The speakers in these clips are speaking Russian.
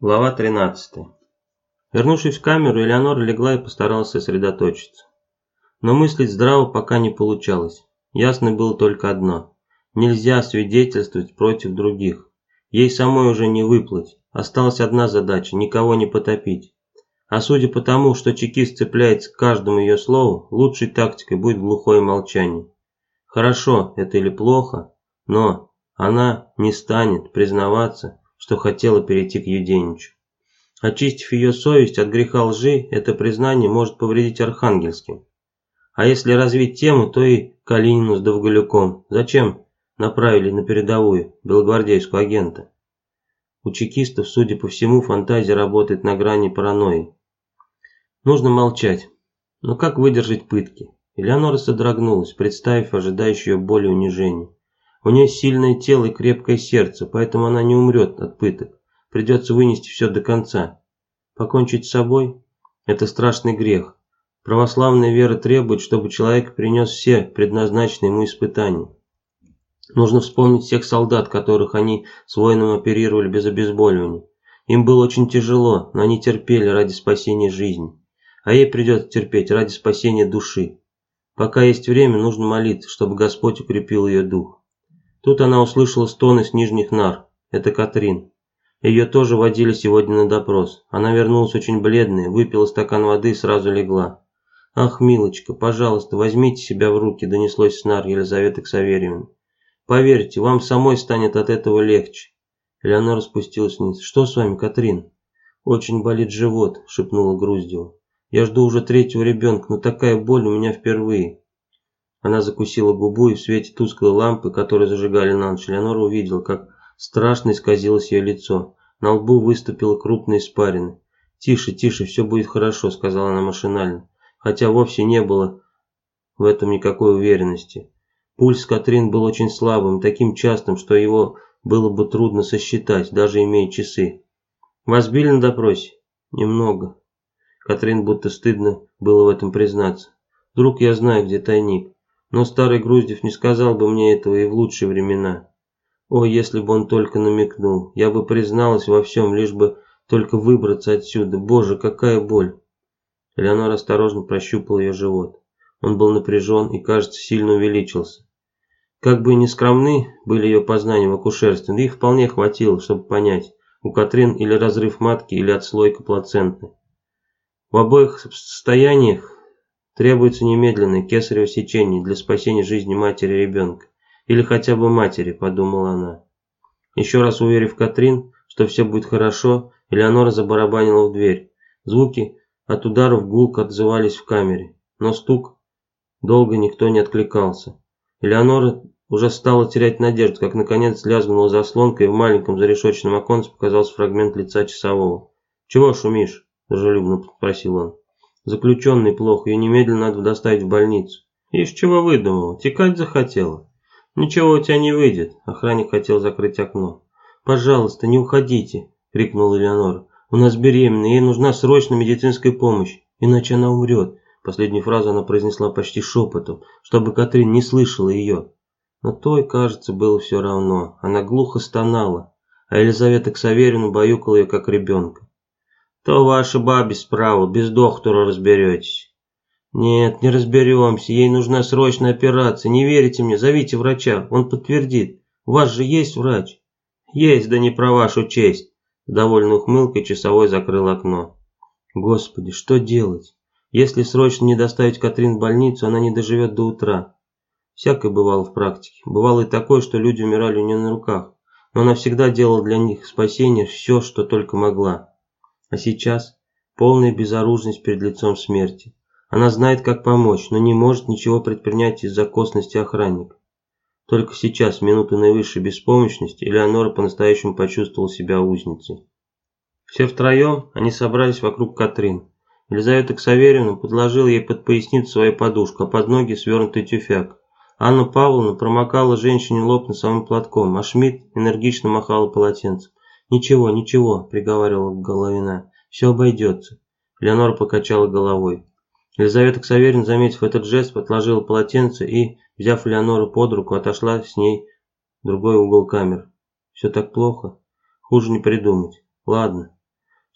Глава 13. Вернувшись в камеру, Элеонора легла и постаралась сосредоточиться. Но мыслить здраво пока не получалось. Ясно было только одно. Нельзя свидетельствовать против других. Ей самой уже не выплыть. Осталась одна задача – никого не потопить. А судя по тому, что чекист цепляется к каждому ее слову, лучшей тактикой будет глухое молчание. Хорошо это или плохо, но она не станет признаваться, что хотела перейти к Юденичу. Очистив ее совесть от греха лжи, это признание может повредить архангельским. А если развить тему, то и Калинину с Довголюком. Зачем направили на передовую белогвардейскую агента? У чекистов, судя по всему, фантазия работает на грани паранойи. Нужно молчать. Но как выдержать пытки? Элеонора содрогнулась, представив ожидающую боли унижения. У нее сильное тело и крепкое сердце, поэтому она не умрет от пыток. Придется вынести все до конца. Покончить с собой – это страшный грех. Православная вера требует, чтобы человек принес все предназначенные ему испытания. Нужно вспомнить всех солдат, которых они с воином оперировали без обезболивания. Им было очень тяжело, но они терпели ради спасения жизни. А ей придется терпеть ради спасения души. Пока есть время, нужно молиться, чтобы Господь укрепил ее дух. Тут она услышала стоны с нижних нар. Это Катрин. Ее тоже водили сегодня на допрос. Она вернулась очень бледная, выпила стакан воды и сразу легла. «Ах, милочка, пожалуйста, возьмите себя в руки», – донеслось с нар Елизаветы Ксаверьевны. «Поверьте, вам самой станет от этого легче». Элеонора спустилась вниз. «Что с вами, Катрин?» «Очень болит живот», – шепнула Груздева. «Я жду уже третьего ребенка, но такая боль у меня впервые». Она закусила губу, и в свете тусклой лампы, которую зажигали на ночь, Леонора увидела, как страшно исказилось ее лицо. На лбу выступила крупная испарина. «Тише, тише, все будет хорошо», — сказала она машинально, хотя вовсе не было в этом никакой уверенности. Пульс Катрин был очень слабым, таким частым, что его было бы трудно сосчитать, даже имея часы. «Вас били на допросе?» «Немного». Катрин будто стыдно было в этом признаться. «Вдруг я знаю, где тайник. Но старый Груздев не сказал бы мне этого и в лучшие времена. О, если бы он только намекнул, я бы призналась во всем, лишь бы только выбраться отсюда. Боже, какая боль!» Элеонора осторожно прощупал ее живот. Он был напряжен и, кажется, сильно увеличился. Как бы ни скромны были ее познания в акушерстве, но их вполне хватило, чтобы понять, у Катрин или разрыв матки, или отслойка плаценты. В обоих состояниях Требуется немедленное кесарево сечение для спасения жизни матери и ребенка. Или хотя бы матери, подумала она. Еще раз уверив Катрин, что все будет хорошо, Элеонора забарабанила в дверь. Звуки от ударов гулко отзывались в камере, но стук долго никто не откликался. Элеонора уже стала терять надежду, как наконец лязгнула заслонка, и в маленьком зарешоченном оконце показался фрагмент лица часового. «Чего шумишь?» – дружелюбно спросил он. Заключенный плохо, ее немедленно надо доставить в больницу. Ишь, чего выдумала? Текать захотела? Ничего у тебя не выйдет. Охранник хотел закрыть окно. Пожалуйста, не уходите, крикнула Элеонора. У нас беременная, ей нужна срочно медицинская помощь, иначе она умрет. Последнюю фразу она произнесла почти шепотом, чтобы Катрин не слышала ее. Но той, кажется, было все равно. Она глухо стонала, а Елизавета Ксаверина баюкала ее как ребенка. То ваша бабе справа, без доктора разберетесь. Нет, не разберемся, ей нужна срочная операция. Не верите мне, зовите врача, он подтвердит. У вас же есть врач? Есть, да не про вашу честь. С довольной ухмылкой часовой закрыл окно. Господи, что делать? Если срочно не доставить Катрин в больницу, она не доживет до утра. Всякое бывало в практике. Бывало и такое, что люди умирали у нее на руках. Но она всегда делала для них спасение все, что только могла. А сейчас полная безоружность перед лицом смерти. Она знает, как помочь, но не может ничего предпринять из-за косности охранника. Только сейчас, в минуту наивысшей беспомощности, Элеонора по-настоящему почувствовала себя узницей. Все втроем они собрались вокруг Катрин. Елизавета Ксаверьевна подложила ей под поясницу свою подушку, а под ноги свернутый тюфяк. Анна Павловна промокала женщине лоб носовым платком, а Шмидт энергично махала полотенцем. «Ничего, ничего», – приговаривала Головина, – «все обойдется». Леонора покачала головой. Елизавета Ксаверин, заметив этот жест, отложила полотенце и, взяв Леонору под руку, отошла с ней в другой угол камеры. «Все так плохо? Хуже не придумать. Ладно,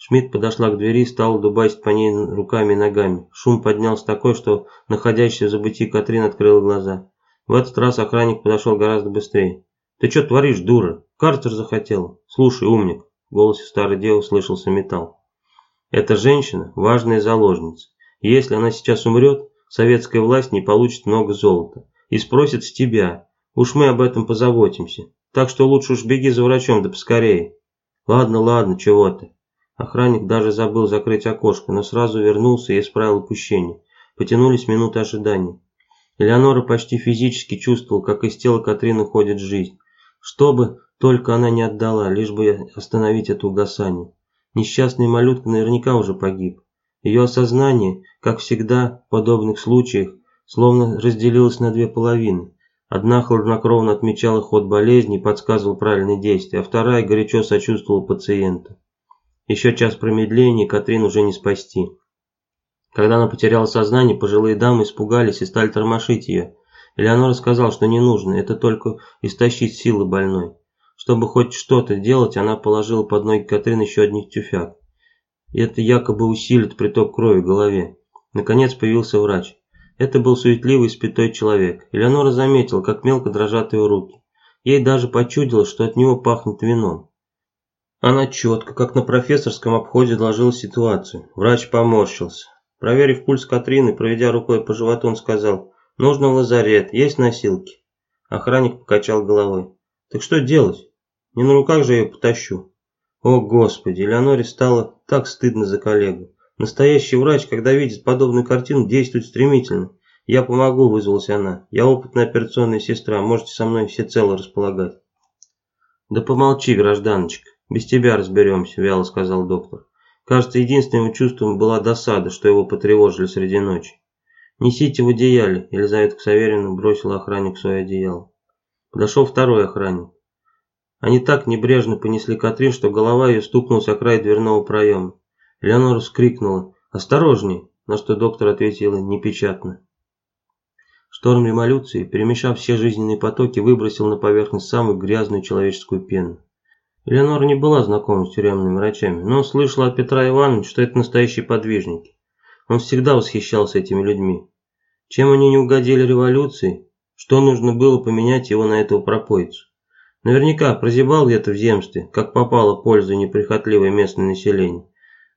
Шмидт подошла к двери и стала дубасить по ней руками и ногами. Шум поднялся такой, что находящаяся в забытии Катрин открыла глаза. В этот раз охранник подошел гораздо быстрее. «Ты что творишь, дура? Картер захотела?» «Слушай, умник!» В голосе старой девы слышался металл. «Эта женщина – важная заложница. если она сейчас умрет, советская власть не получит много золота. И спросит с тебя. Уж мы об этом позаботимся. Так что лучше уж беги за врачом, да поскорее». «Ладно, ладно, чего ты?» Охранник даже забыл закрыть окошко, но сразу вернулся и исправил упущение. Потянулись минуты ожидания. Элеонора почти физически чувствовала, как из тела Катрин уходит жизнь. Что бы только она не отдала, лишь бы остановить это угасание. Несчастный малютка наверняка уже погиб. Ее осознание, как всегда в подобных случаях, словно разделилось на две половины. Одна хладнокровно отмечала ход болезни и подсказывала правильные действия, а вторая горячо сочувствовала пациенту. Еще час промедления Катрин уже не спасти. Когда она потеряла сознание, пожилые дамы испугались и стали тормошить ее. Элеонора сказала, что не нужно, это только истощить силы больной. Чтобы хоть что-то делать, она положила под ноги Катрин еще один тюфяк. И это якобы усилит приток крови в голове. Наконец появился врач. Это был суетливый спитой человек. Элеонора заметила, как мелко дрожат его руки. Ей даже почудилось, что от него пахнет вином. Она четко, как на профессорском обходе, доложила ситуацию. Врач поморщился. Проверив пульс Катрины, проведя рукой по животу, он сказал, «Нужно в лазарет, есть носилки?» Охранник покачал головой. «Так что делать? Не на руках же я ее потащу». О, Господи, Элеоноре стало так стыдно за коллегу. Настоящий врач, когда видит подобную картину, действует стремительно. «Я помогу», — вызвалась она. «Я опытная операционная сестра, можете со мной всецело располагать». «Да помолчи, гражданочка». «Без тебя разберемся», – вяло сказал доктор. Кажется, единственным чувством была досада, что его потревожили среди ночи. «Несите в одеяле», – Елизавета Ксаверина бросила охранник свое одеяло. Подошел второй охранник. Они так небрежно понесли Катрин, что голова ее стукнулась о край дверного проема. Леонора вскрикнула «Осторожней!», на что доктор ответила непечатно. Шторм революции, перемешав все жизненные потоки, выбросил на поверхность самую грязную человеческую пену. Элеонора не была знакома с тюремными врачами, но слышала от Петра Ивановича, что это настоящие подвижники. Он всегда восхищался этими людьми. Чем они не угодили революции, что нужно было поменять его на этого пропойцу? Наверняка прозябал где-то в земстве, как попало пользу неприхотливое местное население.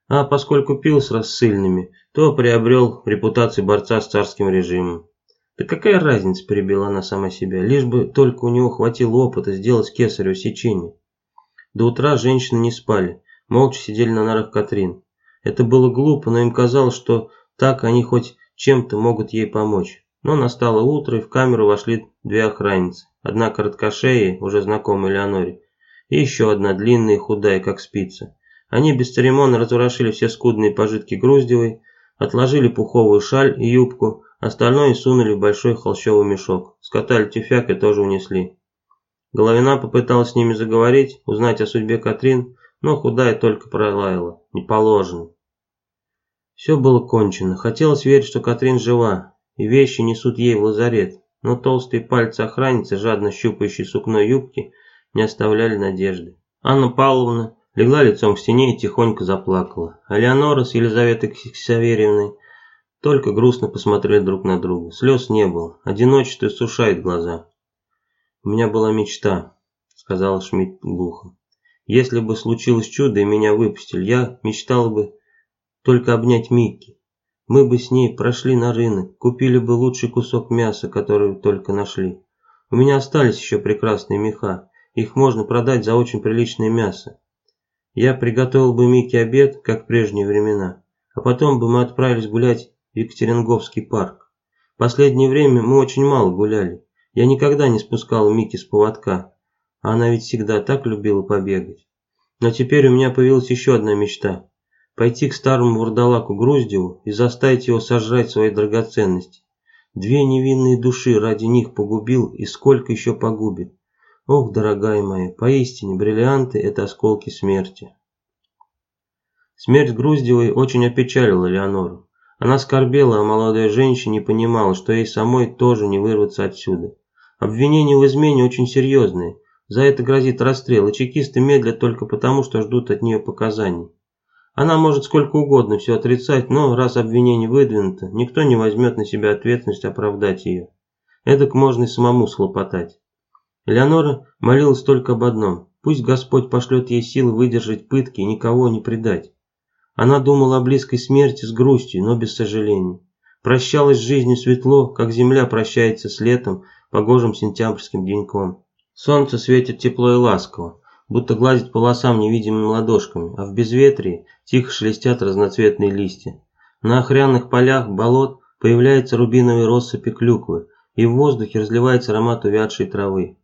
А поскольку пил с рассыльными, то приобрел репутацию борца с царским режимом. Да какая разница, перебила она сама себя, лишь бы только у него хватило опыта сделать кесарево сечение. До утра женщины не спали, молча сидели на нарах Катрин. Это было глупо, но им казалось, что так они хоть чем-то могут ей помочь. Но настало утро, и в камеру вошли две охранницы. Одна короткошея, уже знакомая Леоноре, и еще одна длинная и худая, как спица. Они бесцеремонно разворошили все скудные пожитки Груздевой, отложили пуховую шаль и юбку, остальное сунули в большой холщовый мешок, скатали тюфяк и тоже унесли. Головина попыталась с ними заговорить, узнать о судьбе Катрин, но худая только пролаяла. Не положено. Все было кончено. Хотелось верить, что Катрин жива, и вещи несут ей в лазарет, но толстые пальцы охранницы, жадно щупающие сукно юбки, не оставляли надежды. Анна Павловна легла лицом к стене и тихонько заплакала. А Леонора с Елизаветой Ксаверьевной только грустно посмотрели друг на друга. Слез не было, одиночество сушает глаза. «У меня была мечта», — сказал Шмидт глухо. «Если бы случилось чудо и меня выпустили, я мечтал бы только обнять Микки. Мы бы с ней прошли на рынок, купили бы лучший кусок мяса, который только нашли. У меня остались еще прекрасные меха, их можно продать за очень приличное мясо. Я приготовил бы Микки обед, как в прежние времена, а потом бы мы отправились гулять в Екатеринговский парк. В последнее время мы очень мало гуляли. Я никогда не спускал Мики с поводка, а она ведь всегда так любила побегать. Но теперь у меня появилась еще одна мечта. Пойти к старому вурдалаку Груздеву и заставить его сожрать свои драгоценности. Две невинные души ради них погубил и сколько еще погубит. Ох, дорогая моя, поистине бриллианты – это осколки смерти. Смерть Груздевой очень опечалила Леонору. Она скорбела о молодой женщине и понимала, что ей самой тоже не вырваться отсюда. Обвинения в измене очень серьезные. За это грозит расстрел, и чекисты медлят только потому, что ждут от нее показаний. Она может сколько угодно все отрицать, но раз обвинение выдвинуто, никто не возьмет на себя ответственность оправдать ее. Эдак можно и самому схлопотать. Элеонора молилась только об одном. Пусть Господь пошлет ей силы выдержать пытки и никого не предать. Она думала о близкой смерти с грустью, но без сожалений. Прощалась с жизнью светло, как земля прощается с летом, погожим сентябрьским деньком. Солнце светит тепло и ласково, будто гладит по волосам невидимыми ладошками, а в безветрии тихо шелестят разноцветные листья. На охряных полях болот появляются рубиновые россыпи клюквы, и в воздухе разливается аромат увядшей травы.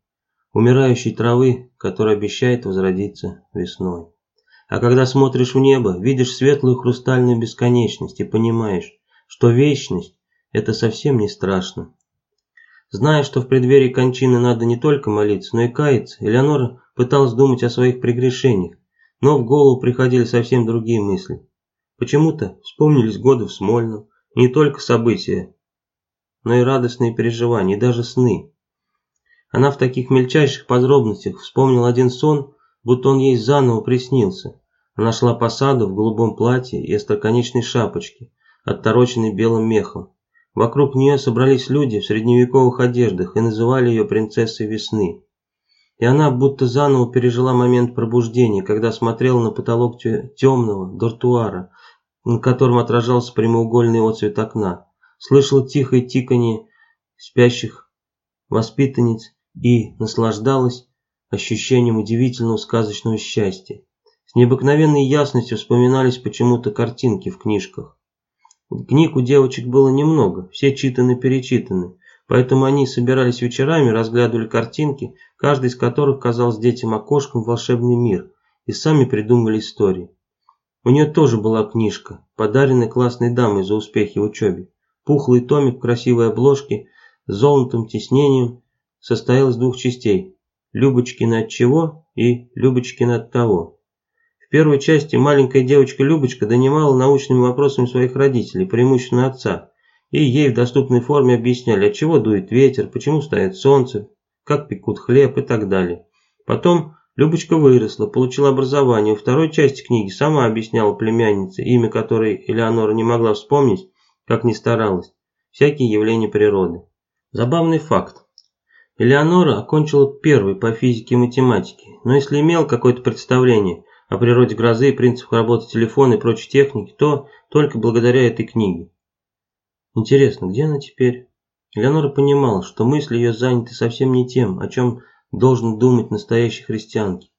Умирающей травы, которая обещает возродиться весной. А когда смотришь в небо, видишь светлую хрустальную бесконечность и понимаешь, что вечность – это совсем не страшно. Зная, что в преддверии кончины надо не только молиться, но и каяться, Элеонора пыталась думать о своих прегрешениях, но в голову приходили совсем другие мысли. Почему-то вспомнились годы в Смольном, не только события, но и радостные переживания, и даже сны. Она в таких мельчайших подробностях вспомнила один сон, будто он ей заново приснился. Она шла по саду в голубом платье и остроконечной шапочке, оттороченной белым мехом. Вокруг нее собрались люди в средневековых одеждах и называли ее принцессой весны. И она будто заново пережила момент пробуждения, когда смотрела на потолок темного дортуара, на котором отражался прямоугольный отцвет окна, слышала тихое тиканье спящих воспитанниц и наслаждалась ощущением удивительного сказочного счастья. С необыкновенной ясностью вспоминались почему-то картинки в книжках. Книг у девочек было немного, все читаны-перечитаны, поэтому они собирались вечерами, разглядывали картинки, каждый из которых казался детям окошком в волшебный мир, и сами придумывали истории. У нее тоже была книжка, подаренная классной дамой за успехи в учебе. Пухлый томик в красивой обложке с золотым тиснением состоял из двух частей – Любочкина от чего и Любочкина от того первой части маленькая девочка Любочка донимала научными вопросами своих родителей, преимущественно отца, и ей в доступной форме объясняли, от чего дует ветер, почему стоит солнце, как пекут хлеб и так далее. Потом Любочка выросла, получила образование. Во второй части книги сама объясняла племяннице, имя которой Элеонора не могла вспомнить, как ни старалась, всякие явления природы. Забавный факт. Элеонора окончила первый по физике и математике, но если имел какое-то представление о природе грозы принципах работы телефона и прочей техники, то только благодаря этой книге. Интересно, где она теперь? Элеонора понимала, что мысли ее заняты совсем не тем, о чем должен думать настоящий христианки.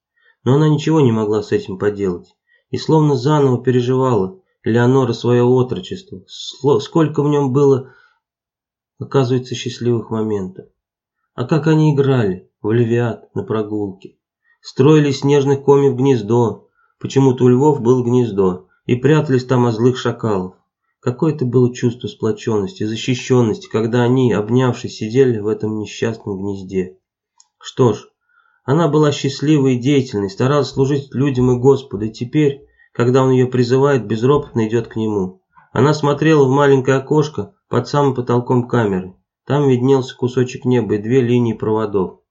Но она ничего не могла с этим поделать. И словно заново переживала Элеонора свое отрочество. Сколько в нем было, оказывается, счастливых моментов. А как они играли в левиат на прогулке. Строили снежных комьев гнездо, почему-то у львов было гнездо, и прятались там от злых шакалов. Какое-то было чувство сплоченности, защищенности, когда они, обнявшись, сидели в этом несчастном гнезде. Что ж, она была счастливой и деятельной, старалась служить людям и Господу, и теперь, когда он ее призывает, безропотно идет к нему. Она смотрела в маленькое окошко под самым потолком камеры. Там виднелся кусочек неба и две линии проводов.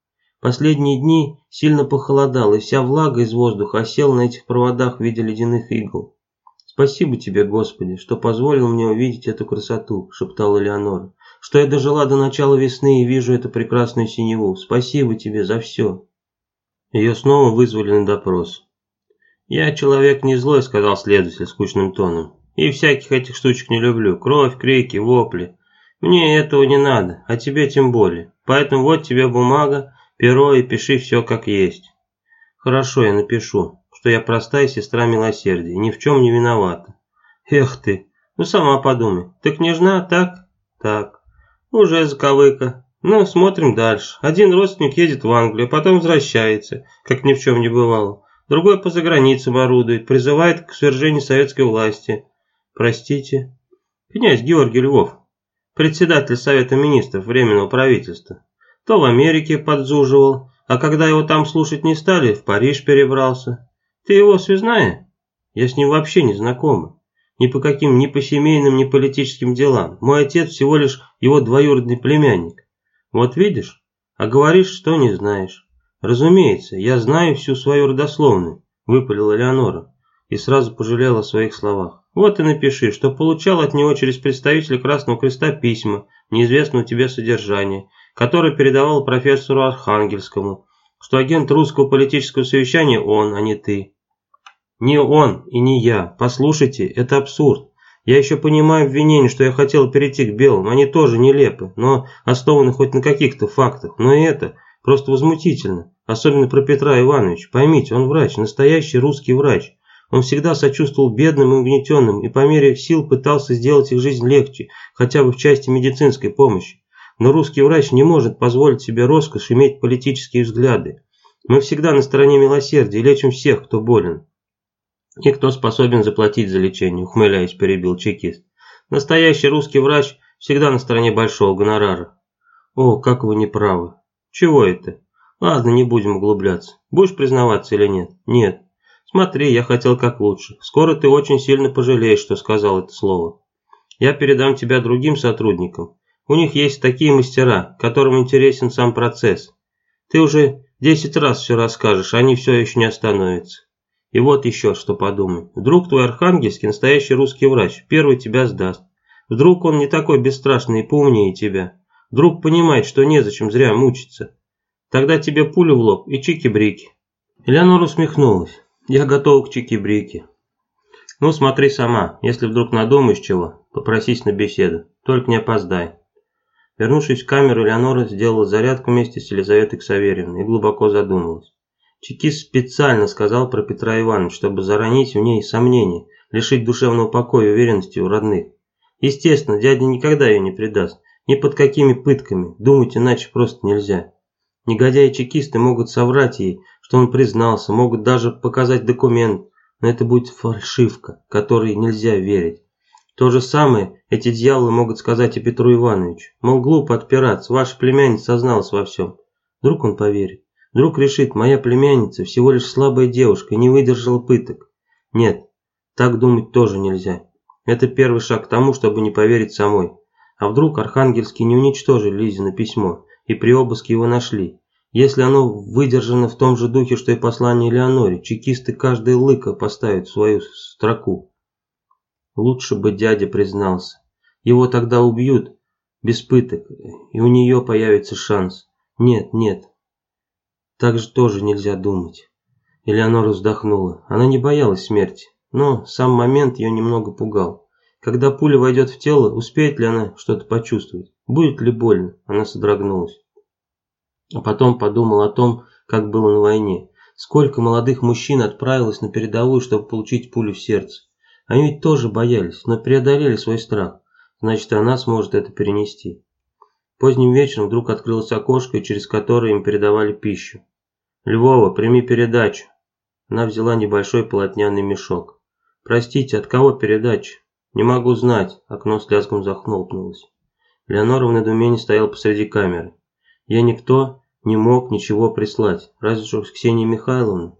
Последние дни сильно похолодало, и вся влага из воздуха осела на этих проводах в виде ледяных игл. «Спасибо тебе, Господи, что позволил мне увидеть эту красоту», – шептала Леонора. «Что я дожила до начала весны и вижу эту прекрасную синеву. Спасибо тебе за все». Ее снова вызвали на допрос. «Я человек не злой», – сказал следователь скучным тоном. «И всяких этих штучек не люблю. Кровь, крики, вопли. Мне этого не надо, а тебе тем более. Поэтому вот тебе бумага, перо и пиши все как есть. Хорошо, я напишу, что я простая сестра милосердия, ни в чем не виновата. Эх ты, ну сама подумай, ты княжна, так? Так. Уже заковыка. Ну, смотрим дальше. Один родственник едет в Англию, потом возвращается, как ни в чем не бывало. Другой по заграницам орудует, призывает к свержению советской власти. Простите. Князь Георгий Львов, председатель Совета Министров Временного правительства то в Америке подзуживал, а когда его там слушать не стали, в Париж перебрался. Ты его связная? Я с ним вообще не знакома. Ни по каким ни по семейным, ни политическим делам. Мой отец всего лишь его двоюродный племянник. Вот видишь, а говоришь, что не знаешь. Разумеется, я знаю всю свою родословную, выпалила Леонора. и сразу пожалел о своих словах. Вот и напиши, что получал от него через представителя Красного Креста письма, неизвестного тебе содержания, которое передавал профессору Архангельскому, что агент русского политического совещания он, а не ты. Не он и не я. Послушайте, это абсурд. Я еще понимаю обвинение, что я хотел перейти к белым. Они тоже нелепы, но основаны хоть на каких-то фактах. Но это просто возмутительно. Особенно про Петра Ивановича. Поймите, он врач, настоящий русский врач. Он всегда сочувствовал бедным и угнетенным и по мере сил пытался сделать их жизнь легче, хотя бы в части медицинской помощи. Но русский врач не может позволить себе роскошь иметь политические взгляды. Мы всегда на стороне милосердия и лечим всех, кто болен. И кто способен заплатить за лечение, ухмыляясь, перебил чекист. Настоящий русский врач всегда на стороне большого гонорара. О, как вы неправы. Чего это? Ладно, не будем углубляться. Будешь признаваться или нет? Нет. Смотри, я хотел как лучше. Скоро ты очень сильно пожалеешь, что сказал это слово. Я передам тебя другим сотрудникам. У них есть такие мастера, которым интересен сам процесс. Ты уже десять раз все расскажешь, они все еще не остановятся. И вот еще что подумай. Вдруг твой архангельский настоящий русский врач первый тебя сдаст. Вдруг он не такой бесстрашный и поумнее тебя. Вдруг понимает, что незачем зря мучиться. Тогда тебе пулю в лоб и чики-брики. Элеонора усмехнулась. Я готова к чики-брики. Ну, смотри сама. Если вдруг надумаешь чего, попросись на беседу. Только не опоздай. Вернувшись в камеру, Элеонора сделала зарядку вместе с Елизаветой Ксаверьевной и глубоко задумалась. Чекист специально сказал про Петра Ивановича, чтобы заронить в ней сомнения, лишить душевного покоя и уверенности у родных. Естественно, дядя никогда ее не предаст, ни под какими пытками, думать иначе просто нельзя. Негодяи-чекисты могут соврать ей, что он признался, могут даже показать документ, но это будет фальшивка, которой нельзя верить. То же самое эти дьяволы могут сказать и Петру Ивановичу. Мол, глупо отпираться, ваша племянница созналась во всем. Вдруг он поверит. Вдруг решит, моя племянница всего лишь слабая девушка и не выдержала пыток. Нет, так думать тоже нельзя. Это первый шаг к тому, чтобы не поверить самой. А вдруг Архангельский не уничтожили Лизина письмо, и при обыске его нашли. Если оно выдержано в том же духе, что и послание Леоноре, чекисты каждое лыко поставят в свою строку. Лучше бы дядя признался. Его тогда убьют без пыток, и у нее появится шанс. Нет, нет, так же тоже нельзя думать. Элеонора вздохнула. Она не боялась смерти, но сам момент ее немного пугал. Когда пуля войдет в тело, успеет ли она что-то почувствовать? Будет ли больно? Она содрогнулась. А потом подумал о том, как было на войне. Сколько молодых мужчин отправилось на передовую, чтобы получить пулю в сердце. Они ведь тоже боялись, но преодолели свой страх. Значит, она сможет это перенести. Поздним вечером вдруг открылось окошко, через которое им передавали пищу. «Львова, прими передачу». Она взяла небольшой полотняный мешок. «Простите, от кого передача?» «Не могу знать», – окно с лязгом захлопнулось. Леонора в недоумении стояла посреди камеры. Ей никто не мог ничего прислать, разве что Ксения Михайловна.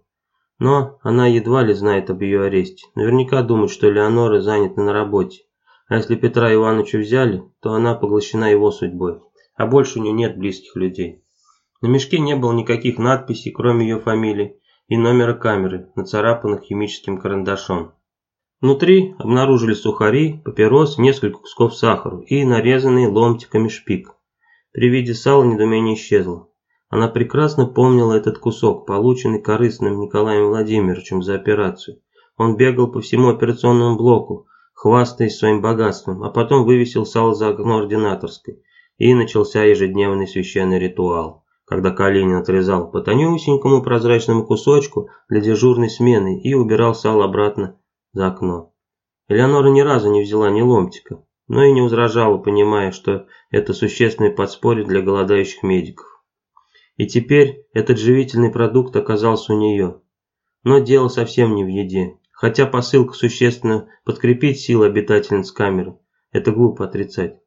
Но она едва ли знает об ее аресте. Наверняка думает, что Леонора занята на работе. А если Петра Ивановича взяли, то она поглощена его судьбой. А больше у нее нет близких людей. На мешке не было никаких надписей, кроме ее фамилии и номера камеры, нацарапанных химическим карандашом. Внутри обнаружили сухари, папирос, несколько кусков сахара и нарезанный ломтиками шпик. При виде сала недоумение исчезло. Она прекрасно помнила этот кусок, полученный корыстным Николаем Владимировичем за операцию. Он бегал по всему операционному блоку, хвастаясь своим богатством, а потом вывесил сало за окно ординаторской, и начался ежедневный священный ритуал когда Калинин отрезал по тонюсенькому прозрачному кусочку для дежурной смены и убирал сал обратно за окно. Элеонора ни разу не взяла ни ломтика, но и не возражала, понимая, что это существенное подспорье для голодающих медиков. И теперь этот живительный продукт оказался у нее. Но дело совсем не в еде. Хотя посылка существенно подкрепит силы обитательниц камеры, это глупо отрицать.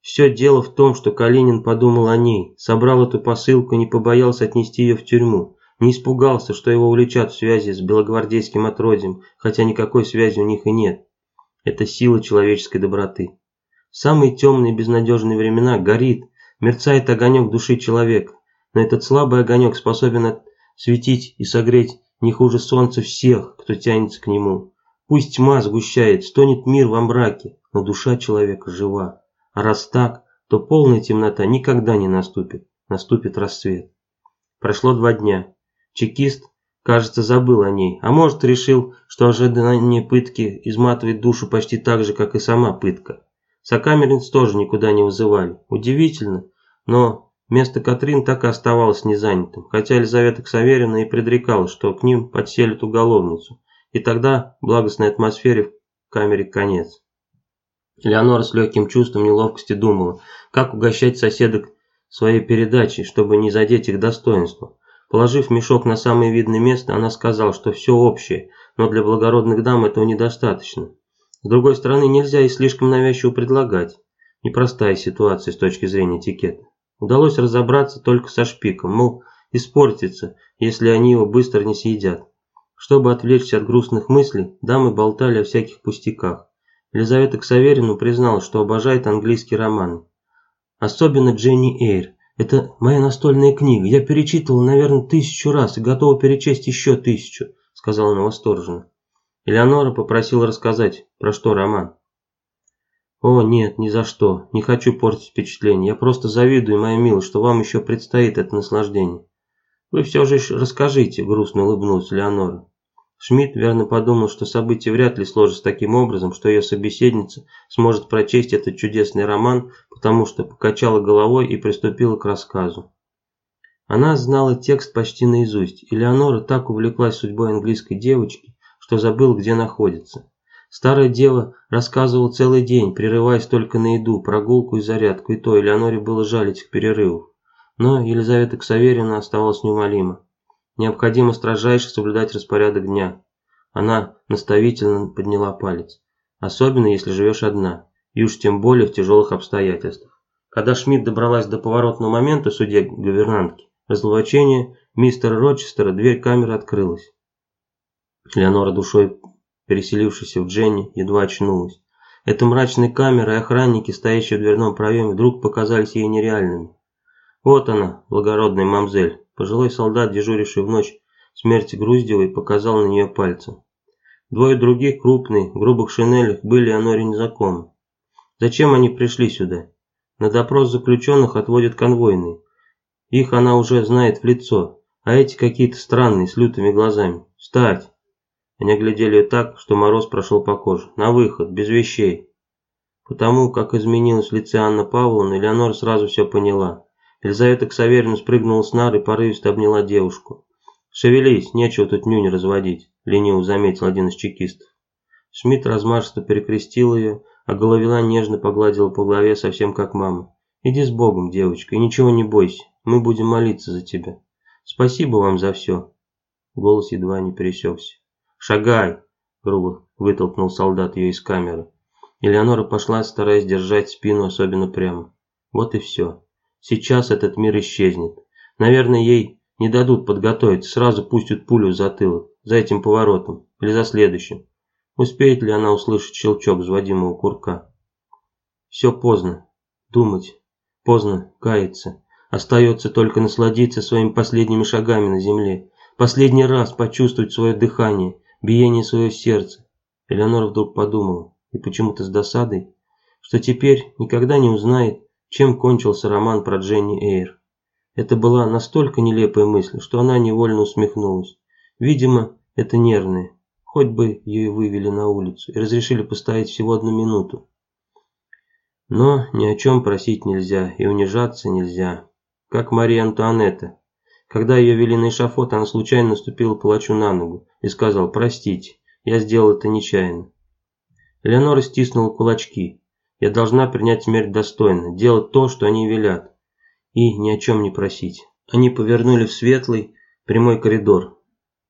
Все дело в том, что Калинин подумал о ней, собрал эту посылку и не побоялся отнести ее в тюрьму. Не испугался, что его увлечат в связи с белогвардейским отродьем, хотя никакой связи у них и нет. Это сила человеческой доброты. В самые темные и безнадежные времена горит, мерцает огонек души человека, но этот слабый огонек способен светить и согреть не хуже солнца всех, кто тянется к нему. Пусть тьма сгущает, стонет мир во мраке, но душа человека жива. А раз так, то полная темнота никогда не наступит, наступит рассвет. Прошло два дня. Чекист, кажется, забыл о ней, а может решил, что ожидание пытки изматывает душу почти так же, как и сама пытка. Сокамерниц тоже никуда не вызывали. Удивительно, но место Катрин так и оставалось незанятым, хотя Елизавета Ксаверина и предрекала, что к ним подселят уголовницу, и тогда благостной атмосфере в камере конец. Леонора с легким чувством неловкости думала, как угощать соседок своей передачей, чтобы не задеть их достоинство. Положив мешок на самое видное место, она сказала, что все общее, но для благородных дам этого недостаточно. С другой стороны, нельзя и слишком навязчиво предлагать. Непростая ситуация с точки зрения этикета. Удалось разобраться только со шпиком, мол, испортится, если они его быстро не съедят. Чтобы отвлечься от грустных мыслей, дамы болтали о всяких пустяках. Елизавета Ксаверину призналась, что обожает английские романы. Особенно Дженни Эйр. Это моя настольная книга. Я перечитывала, наверное, тысячу раз и готова перечесть еще тысячу, сказала она восторженно. Элеонора попросила рассказать, про что роман. «О, нет, ни за что. Не хочу портить впечатление. Я просто завидую, моя милая, что вам еще предстоит это наслаждение». «Вы все же расскажите», – грустно улыбнулась Леонора. Шмидт верно подумал, что события вряд ли сложатся таким образом, что ее собеседница сможет прочесть этот чудесный роман, потому что покачала головой и приступила к рассказу. Она знала текст почти наизусть, и Леонора так увлеклась судьбой английской девочки, что забыла, где находится. Старая дева рассказывала целый день, прерываясь только на еду, прогулку и зарядку, и то Элеоноре было жаль этих перерывов. Но Елизавета Ксаверина оставалась неумолима. Необходимо строжайше соблюдать распорядок дня. Она наставительно подняла палец. Особенно, если живешь одна. И уж тем более в тяжелых обстоятельствах. Когда Шмидт добралась до поворотного момента судья гувернантки, разоблачения мистера Рочестера, дверь камеры открылась. Леонора душой, переселившаяся в Дженни, едва очнулась. Эта мрачная камера и охранники, стоящие в дверном проеме, вдруг показались ей нереальными. Вот она, благородная мамзель, Пожилой солдат, дежуривший в ночь смерти Груздевой, показал на нее пальцем. Двое других, крупные, в грубых шинелях, были Аноре незнакомы. Зачем они пришли сюда? На допрос заключенных отводят конвойные. Их она уже знает в лицо, а эти какие-то странные, с лютыми глазами. Встать! Они глядели так, что мороз прошел по коже. На выход, без вещей. Потому как изменилось лице Анна Павловна, Элеонора сразу все поняла. Елизавета Ксаверина спрыгнула с нары и порывисто обняла девушку. «Шевелись, нечего тут нюни разводить», – лениво заметил один из чекистов. Шмидт размашисто перекрестил ее, а Головина нежно погладила по голове, совсем как мама. «Иди с Богом, девочка, и ничего не бойся, мы будем молиться за тебя. Спасибо вам за все». Голос едва не пересекся. «Шагай!» – грубо вытолкнул солдат ее из камеры. Элеонора пошла, стараясь держать спину особенно прямо. Вот и все. Сейчас этот мир исчезнет. Наверное, ей не дадут подготовиться, сразу пустят пулю в затылок, за этим поворотом или за следующим. Успеет ли она услышать щелчок взводимого курка? Все поздно. Думать. Поздно каяться. Остается только насладиться своими последними шагами на земле. Последний раз почувствовать свое дыхание, биение своего сердца. Элеонора вдруг подумала, и почему-то с досадой, что теперь никогда не узнает, чем кончился роман про Дженни Эйр. Это была настолько нелепая мысль, что она невольно усмехнулась. Видимо, это нервное. Хоть бы ее вывели на улицу и разрешили постоять всего одну минуту. Но ни о чем просить нельзя и унижаться нельзя. Как Мария Антуанетта. Когда ее вели на эшафот, она случайно наступила палачу на ногу и сказала «Простите, я сделал это нечаянно». Леонора стиснула кулачки. Я должна принять смерть достойно, делать то, что они велят, и ни о чем не просить. Они повернули в светлый, прямой коридор.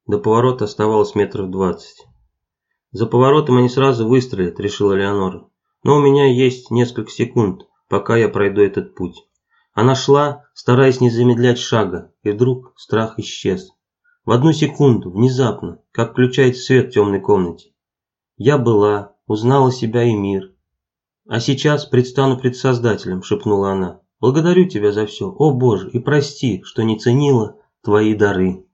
До поворота оставалось метров двадцать. За поворотом они сразу выстрелят, решила Леонора. Но у меня есть несколько секунд, пока я пройду этот путь. Она шла, стараясь не замедлять шага, и вдруг страх исчез. В одну секунду, внезапно, как включается свет в темной комнате. Я была, узнала себя и мир, «А сейчас предстану пред Создателем», – шепнула она. «Благодарю тебя за все, о Боже, и прости, что не ценила твои дары».